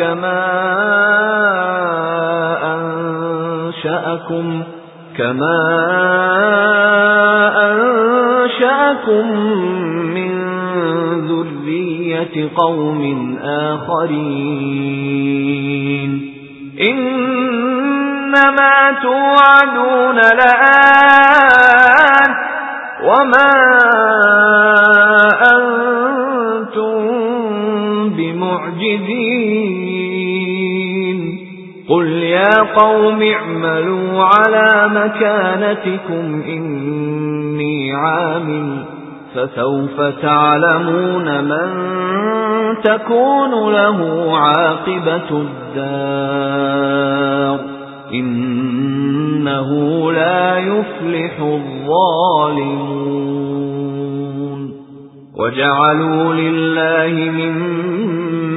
كَمَا أَنشَأَكُم كَمَا أَنشَأَكُم مِّن ذُرِّيَّةِ قَوْمٍ آخَرِينَ إِنَّمَا تُوعَدُونَ لَآتٍ وَمَا بِمُعْجِزِينَ قُلْ يَا قَوْمِ اعْمَلُوا عَلَى مَكَانَتِكُمْ إِنِّي عَامِلٌ. فَسَوْفَ تَعْلَمُونَ مَن تَكُونُ لَهُ عَاقِبَةُ الدَّارِ. إِنَّهُ لَا يُفْلِحُ الظَّالِمُونَ. وَجَعَلُوا لِلَّهِ مِمَّا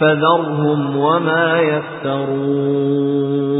فَذَرْهُمْ وَمَا يَفْتَرُونَ